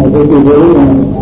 Así que yo digo,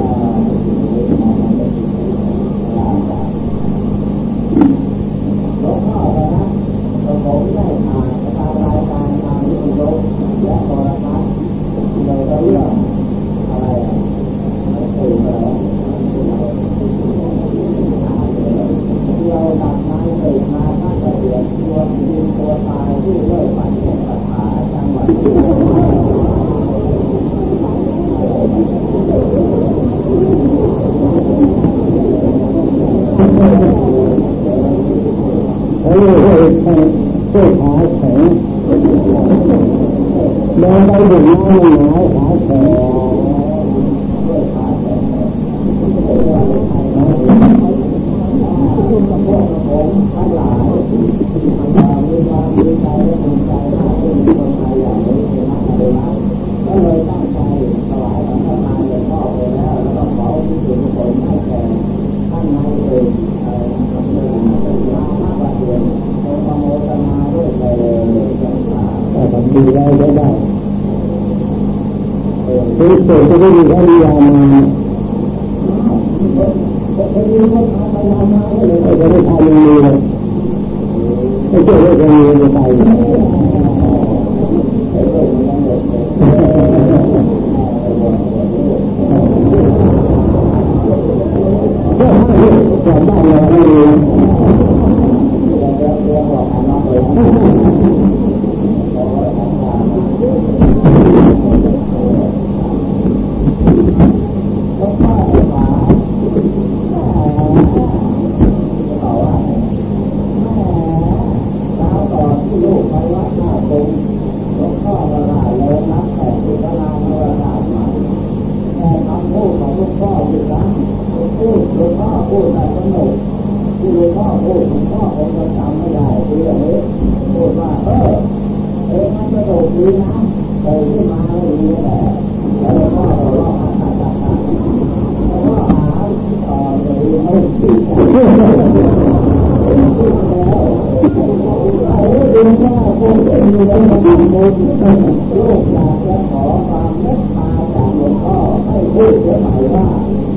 Của bà ta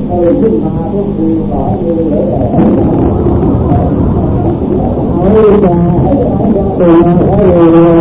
từ khi bà tôi vừa bỏ.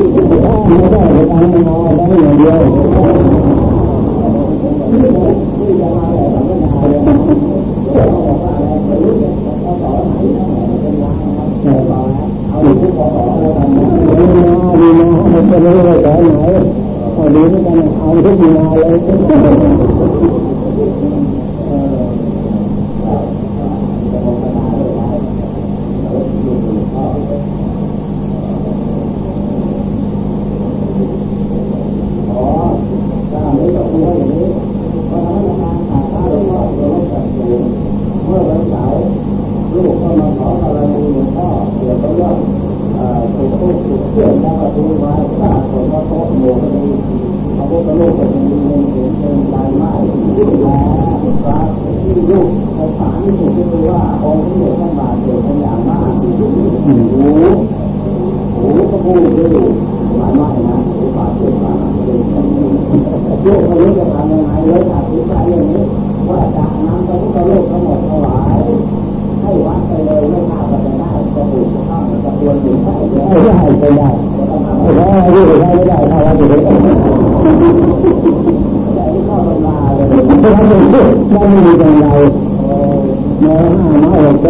ဒီကနေ့အားလုံးကိုအားလုံးကို มาหกก็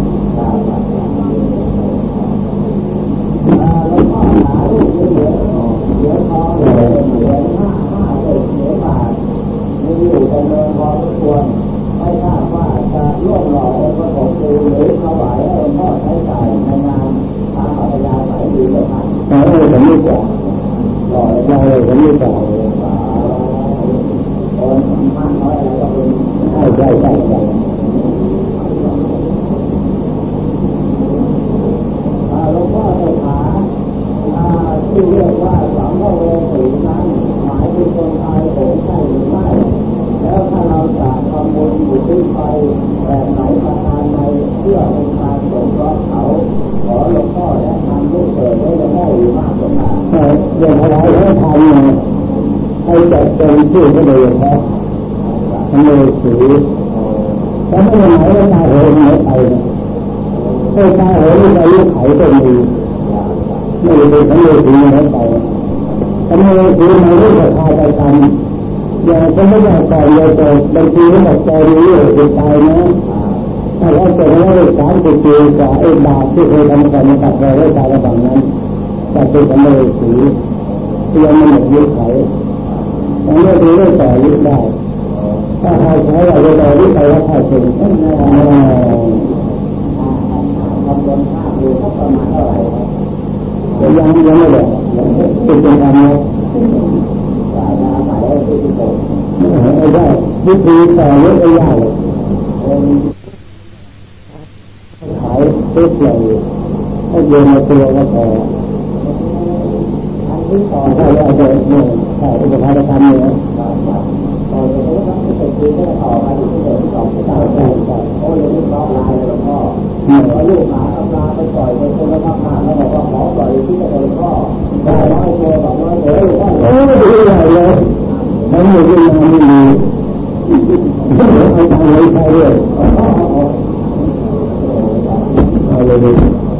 อยู่จำนวนพอสมควรไม่ทราบว่าจะร่วมหล่อองค์ประกอบคือหรือถวายให้หลวงพ่อใช้จ่ายในงานตามอัธยาศัยดีหรือไม่แต่เราผมไม่กล่าวหล่อเลยเราผมไม่กล่าวคนมากน้อยอะไรก็เป็นใช่ใช่ใช่ใช่หลวงพ่อสถาที่เรียกว่าสังฆเวสีนั้นหมายถึงคนตายโหงใช่หรือไม่ แล้วถ้าเราจะทำบุญอยู่ที่ไปแบบไหนประการใดเพื่อเป็นการสงเคราะห์เขา ขอหลวงพ่อแนะนำลูกเกิดไว้จะได้หรือมากกว่านั้น แต่อย่างอะไรเขาทำเนี่ยให้จัดเป็นชื่อก็เลยครับทำเลยสีแต่ไม่ไหนว่าตาโหยไหนไปเนี่ยถ้าตาโหยไปลูกไข่ก็มีไม่ได้เป็นทำเลยสีไหนไปทำเลยสีไหนลูกจะพาไปทำ อย่าก็ไม่ได้ก่อเลยแต่บางทีก็บอกใจรู้จะตายนะถ้าเราจะได้สามสิบปีกับไอ้บาปที่เคยทำกันกับเราได้ตายระหว่างนั้นจะเป็นทำเลยสีเพื่อมันหมดยุคไขทำให้ดูได้ต่อยุคได้ถ้าใครใช้เราจะต่อยุคไปว่าใครเป็นทำบุญค่าคือสักประมาณเท่าไหร่ครับยังยังไม่ได้เป็นการ ไม่ได้วิธีต่อยุคไม่ยากเลยเป็นขายเซ็ตเลยถ้าโยนมาตัวก็พออันที่ต่อถ้าเราจะเนี่ยถ้าจะพาไปทำเนี่ยต่อจากนี้ครับที่เป็นคือแค่ต่อมาที่ที่เดินสองที่ต่างกันโอ้ยนี่ร้องลายเลยหลวงพ่อพอลูกหมาทำลาไปปล่อยไปคนละพักมาแล้วบอกว่าขอปล่อยที่จะเป็นพ่อได้ร้อยตัวสองร้อยตัวหรือว่าโอ้ยเลยมันไม่ไดีเอา ဘယ်လိုလုပ်မလဲအဲ့ဒါလည်း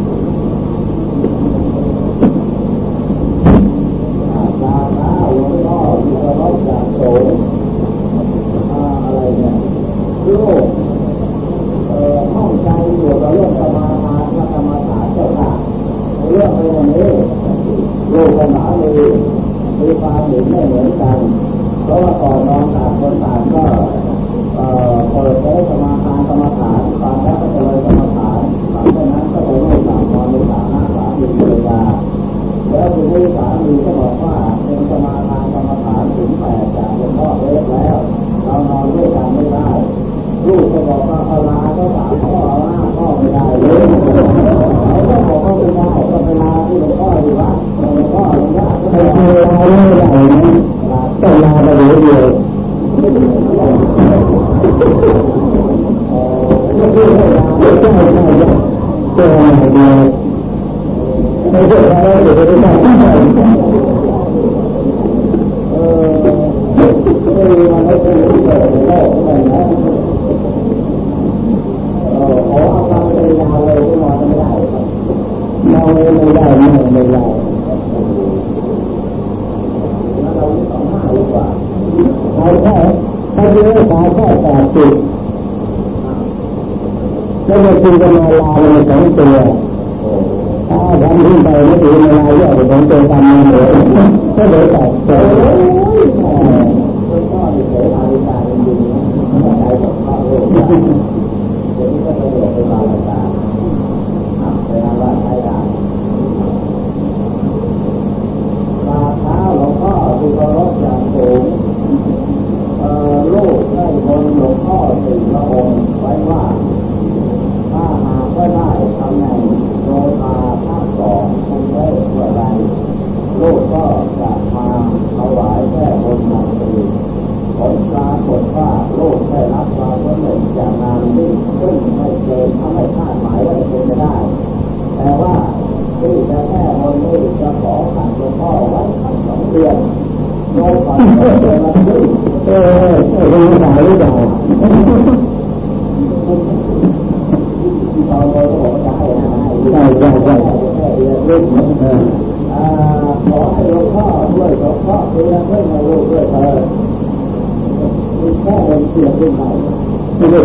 the law.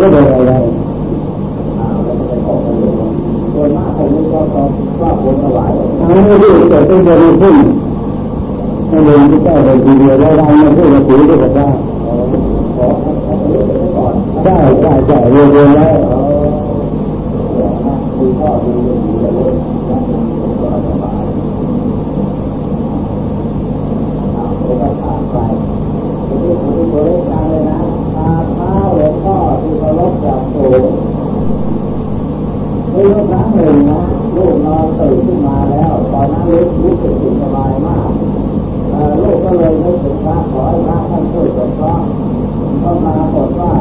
ไม่ได้ก็เลยอะไรอ่าแล้วก็ไปบอกกันเลยส่วนมากผมก็ต้องว่าบนถวายทางนี้เกิดเป็นบริสุทธิ์ให้เรียนที่แก้เลยทีเดียวแล้วเราไม่พูดกับผีด้วยกันว่าขอให้ให้เลือกไปก่อนใช่ใช่ใช่เรียนเรียนแล้วออเดี๋ยวนะดูพ่อดูดูจะเล่นะผมก็สบายแล้วก็ผ่านไป ที่เคารพจากสูงมีครั้งหนึ่งนะลูกนอนตื่นขึ้นมาแล้ว ตอนนั้นลูกรู้สึกสบายมากลูกก็เลยนึกถึงพระขอให้พระท่านช่วยสงเคราะห์ก็มาปรากว่า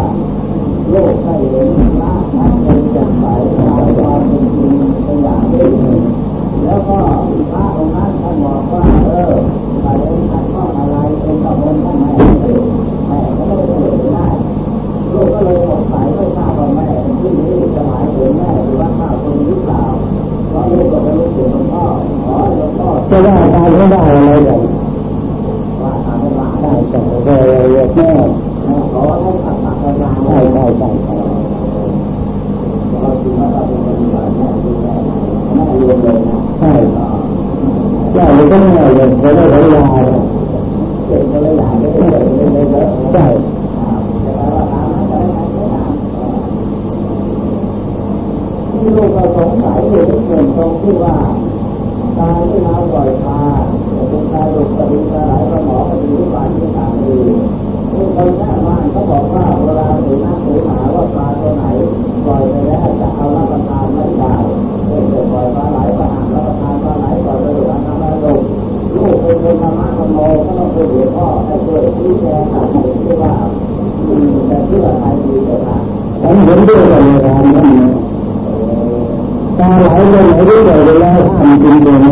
ลูกได้เห็นพระท่านเป็นแจ่มใสตามความเป็นจริงเป็นอย่างนี้แล้วก็พระองค์นั้นท่านบอกว่าเออถ้าเห็นขัดข้ออะไรเป็นกระบวนท่านไม่ให้แม่ก็ไม่ได้เฉลยได้ ลูกก็เลยสงสัยไม่ทราบว่าแม่ที่นี้จะหมายถึงแม่หรือว่าข้าคนหรือเปล่าเพราะลูกก็ไม่รู้ถึงหลวงพ่อขอให้หลวงพ่อจะว่าการไม่ได้อะไรแบบว่าทำให้มาใช่ได้ใช่ใช่แม่ขอให้ขัดขัดงานใช่ใช่ใช่ใช่เราจริงว่าเราเป็นคนแบบแม่ดูแม่แม่รวมเลยนะใช่ใช่เลยก็ไม่ได้เลยไม่ได้เวลาเก่งก็เลยอยากได้เลยเลยเยอะใช่ แต่ว่าตามนั้นก็ได้ไม่ตามที่ลูกก็สงสัยอยู่ที่เกิดตรง ที่ว่าการที่เราปล่อยปลาเป็นการหลุดกระดิ่งกระไหลกระหมอกระดิ่งที่ปลาที่ต่างดีมีคนแค่บ้านเขาบอกว่าเวลาถือหน้ำถือหาว่าปลาตัวไหนปล่อยไปแล้วจะเอารับประทานไม่ได้เช่นปล่อยปลาไหลปลาหางรับประทานปลาไหลปล่อยไปหรือทำอะไรลงลูกเป็นคนธรรมะธรรมโมก็ต้องคุยกับพ่อให้ช่วยชี้แจงหาสิ่งที่ว่าจะเชื่อใครดีเถอะนะฉันเห็นด้วยกับในการนั้น الدنيا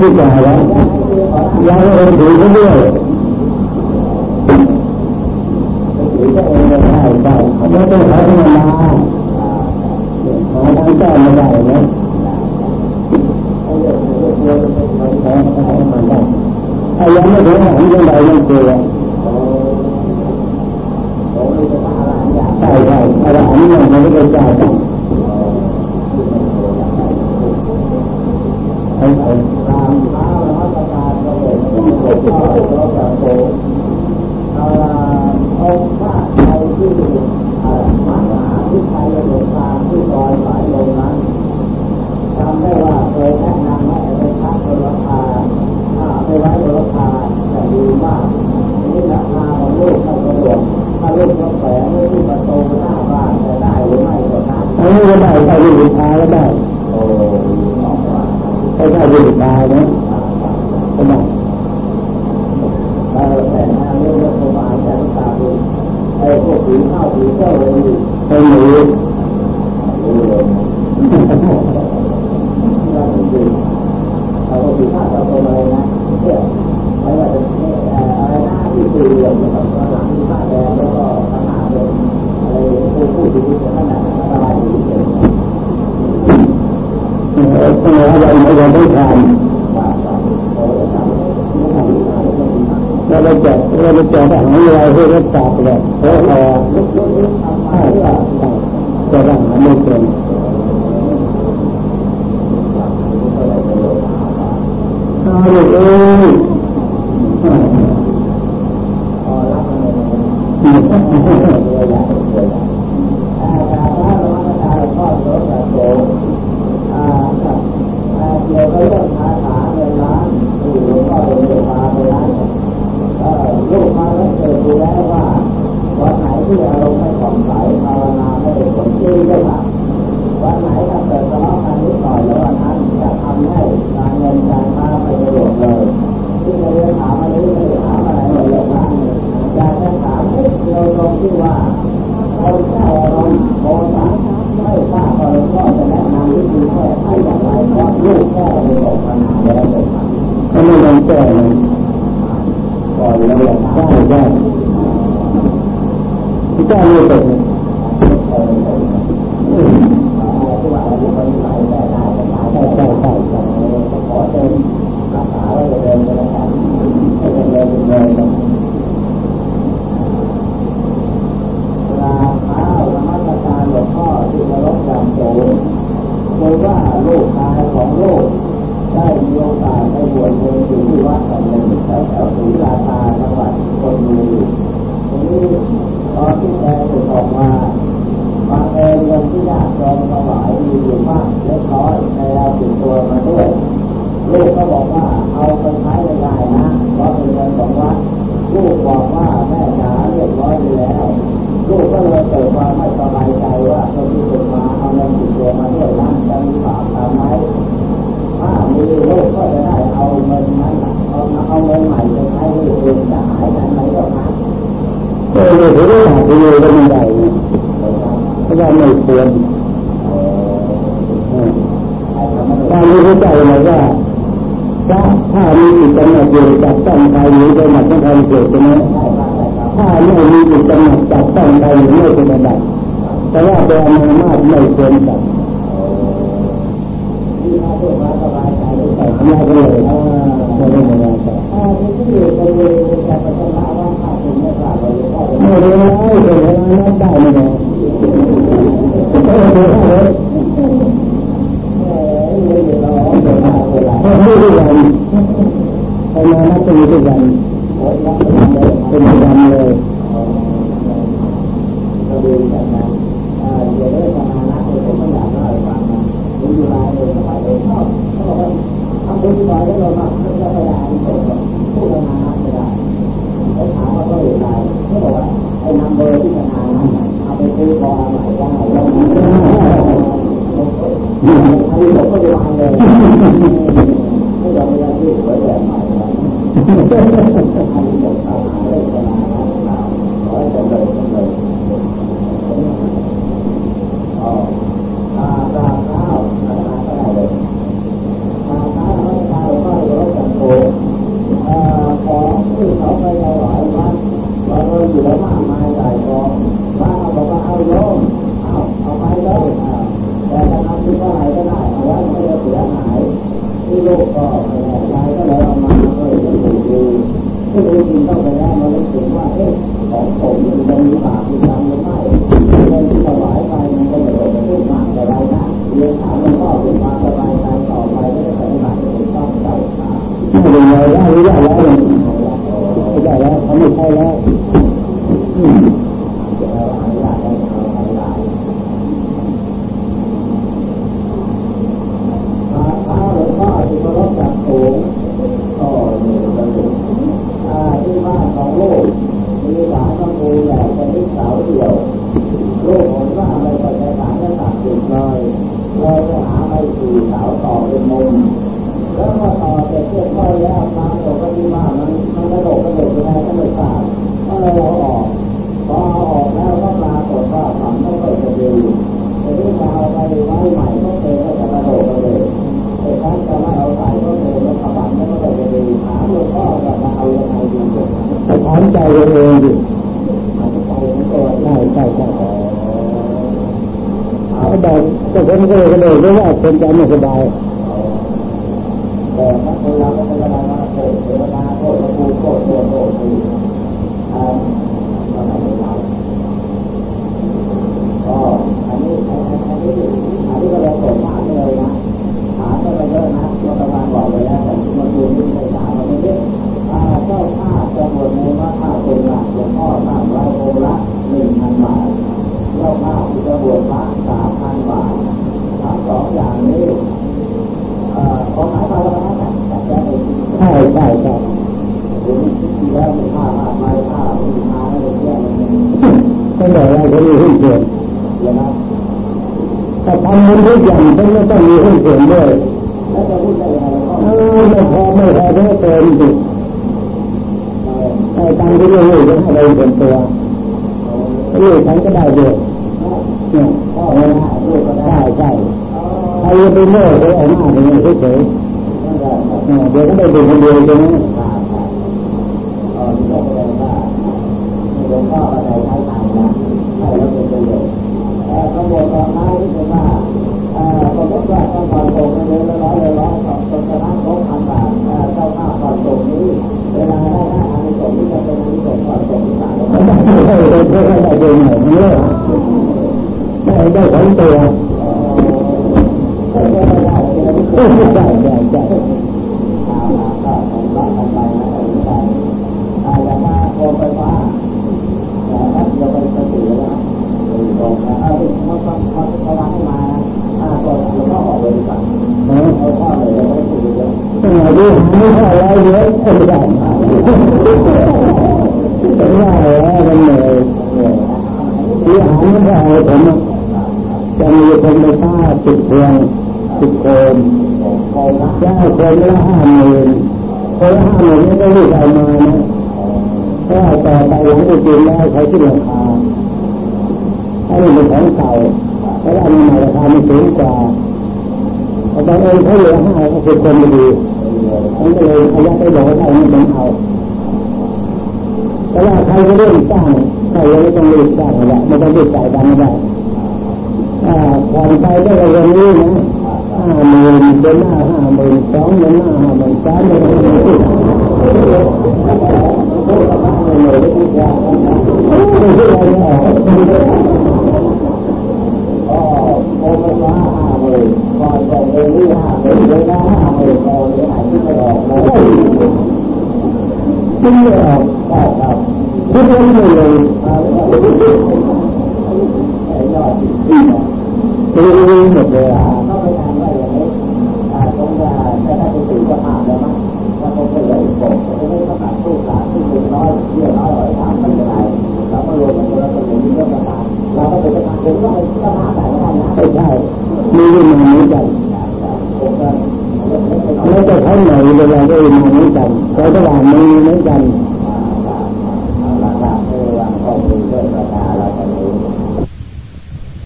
သိတာလားရာတော့ဒီလိုပြောတယ်အမေတို့ဟာဒီမှာဘာမှမကြောက်ရပါဘူးနော်။အရာမတော်ဘူးလို့လည်းပြောတယ် ร้ายราคาแต่ดีมากนี่ราคาของลูกไม่สะดวกถ้าลูกต้องแฝงไว้ที่ประตูหน้าบ้านจะได้หรือไม่ก็ได้ไม่ได้ถ้าลูกลูกค้าก็ได้โอ้ไม่ได้ลูกค้านะก็ได้แต่งานเรื่องรัฐบาลจะตาดูไอ้พวกผีเข้าผีเจ้าเลยไม่รู้รู้เลยเราดูเขาก็ผีเข้าเราตัวเลยนะ เที่ยวไม่ว่าจะอะไรหน้าที่ตีเหลี่ยมนะครับหลังที่ผ้าแดงแล้วก็ทหารอะไรผู้ผู้ดีขนาดนั้นอะที่เฉยๆตัวเราเราไม่ทำเราไปแจกเราไจกถังนี้เราให้รถจับเลยแล้วพอจะทำไม่เป็น ลูกเอ้ยพอแล้ว 一个人把人往山里带不带 ที่เราเกิดมาไม่สบายใจว่าเราที่เกิดมาเอาเงินติดตัวมาด้วยนั้นจะมีบาปทำไหมถ้ามีลูกก็จะได้เอาเงินนั้นเอาเอาเงินใหม่ไปใช้ให้เองจะหายกันไหมก็มาเออเดี๋ยวเราไปดูก็ไม่ได้เพราะว่าไม่ควรถ้าไม่เข้าใจเลยว่าถ้าถ้ามีจิตกำหนดอยู่กับตั้งใจนี้โดยหลักของการเกิดใช่ไหม ถ้าเรื่องนี้จะกำหนดจับต้องได้เรื่องเป็นระดับแต่ว่าตัวมันมากไม่เกินกับไม่เลยไม่ได้ไม่ได้ไม่ได้ไม่ได้ไม่ได้ไม่ได้ เป็นประจำเลยก็ดีแบบนั้นเดี๋ยวได้สมานะเลยผมไม่อยากเล่าให้ฟังนะรู้อยู่แล้วเลยสมัยเด็กชอบเขาบอกว่าทำบุญบ่อยแล้วเรามาไปได้พยายามพูดสมานะไม่ได้ไปถามว่าเขาอยู่ไหนเขาบอกว่าไอ้นำเบอร์ที่สมานะเอาไปซื้อพอใหม่ได้แล้วมันก็ไม่ได้ทำให้ผมก็จะวาเลย တော်ဘုရားကိုဝတ်ရမှာပါဟုတ်တယ် اور پھر جانے سے باہر۔ ยืนไปเรื่อยไปเอาหน้าไปเรื่อยเฉยเดี๋ยวก็ไปดูคนเดียวใช่ไหมได้ได้ของตัว ใช่ใช่ใช่ใช่ไม่ได้เลยที่หางไม่ได้ผม จะมีคนไปฆ่าติสิบพวงสิบคนได้คนละห้าหมื่นคนละห้าหมื่นไม่ได้รู้เอามานถ้าต่อไปหลังจากนี้แล้ใช้ที่ราคาอันนี้เป็นของเก่าแพราอันนี้ราคาไม่นสูงกว่าแต่บางเอิเขาเหลือห้าก็คือคนดีอันนี้เลยเขายักไปบอกว่าเอาไม่เป็นเอาแต่ว่าใครก็เริ่มสร้างใครก็ต้องรีบสร้างแล้วไม่ต้องรีบจ่ายตังค์ได้ ก่อนไปก็เลยวันนี้นะห้าหมื่นเป็นห้าห้าหมื่นสองเป็นห้าห้าหมื่นสามเป็นห้าหมื่นสี่ไม่ออกไม่ออกไม่ออกไม่ออก ลืมลืมหมดเลยอะก็ไปทำว่าอย่างนี้ตรงจะจะได้ไปถึงสภาพแล้วมั้งว่าคงจะเลยผมจะไม่ต้องตัดตู้ขาที่เป็นน้อยเยอะน้อยร้อยสามมันจะไรเราก็รวมกันแล้วก็อย่างนี้ก็จะตามเราก็จะทำเป็นว่าเป็นสภาพแบบนั้นะไม่ใช่ไมีเรื่องมาเหมือนกันผมก็แล้วจะทั้งไหนเวลาได้มาเหมือนกันใช้ตลาดมีเหมือนกันราคาเออวางข้อมูลเรื่องราคา